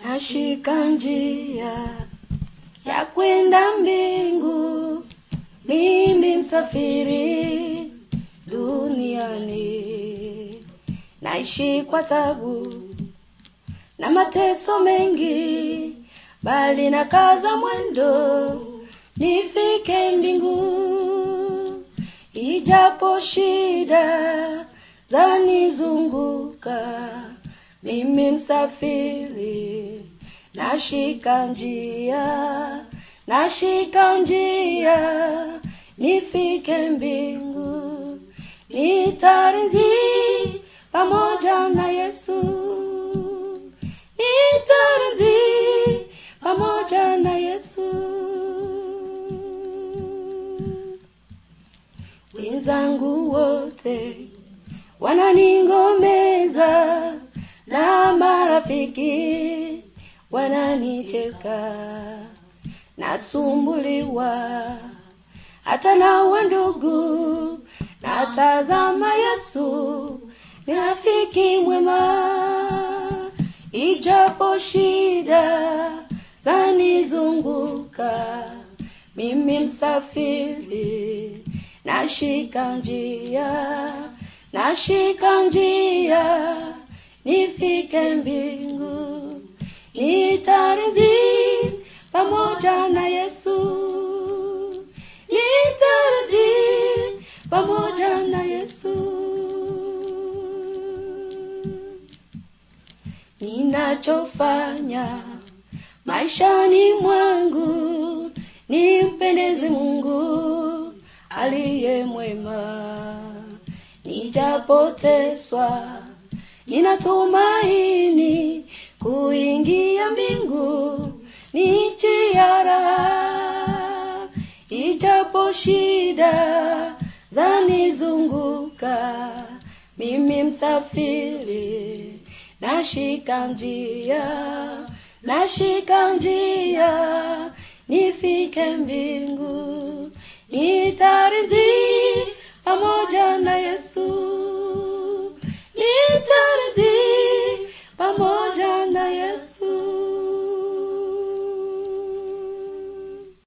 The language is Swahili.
nashika njia ya kwenda mbingu mimi msafiri duniani. Naishi kwa tabu na mateso mengi bali na kaza mwendo nifike mbingu. Ijapo shida zanizunguka mimi msafiri nashika njia nashika njia nifike mbingu nitarizi pamoja na yesu nitarizi pamoja na yesu. Wenzangu wote wananingomeza na marafiki wananicheka nasumbuliwa. Hata na wandugu natazama yesu ni rafiki mwema. Ijapo shida zanizunguka mimi msafiri nashika njia nashika njia nifike mbingu nitarizi pamoja na yesu. Nitarizi pamoja na yesu. Ninachofanya maishani mwangu ni nimpendeze mungu aliye mwema. Nijapoteswa ninatumaini kuingia mbingu ni chiara ijapo shida zanizunguka mimi msafiri nashika njia nashika njia nifike mbingu. Nitarizi pamoja na yesu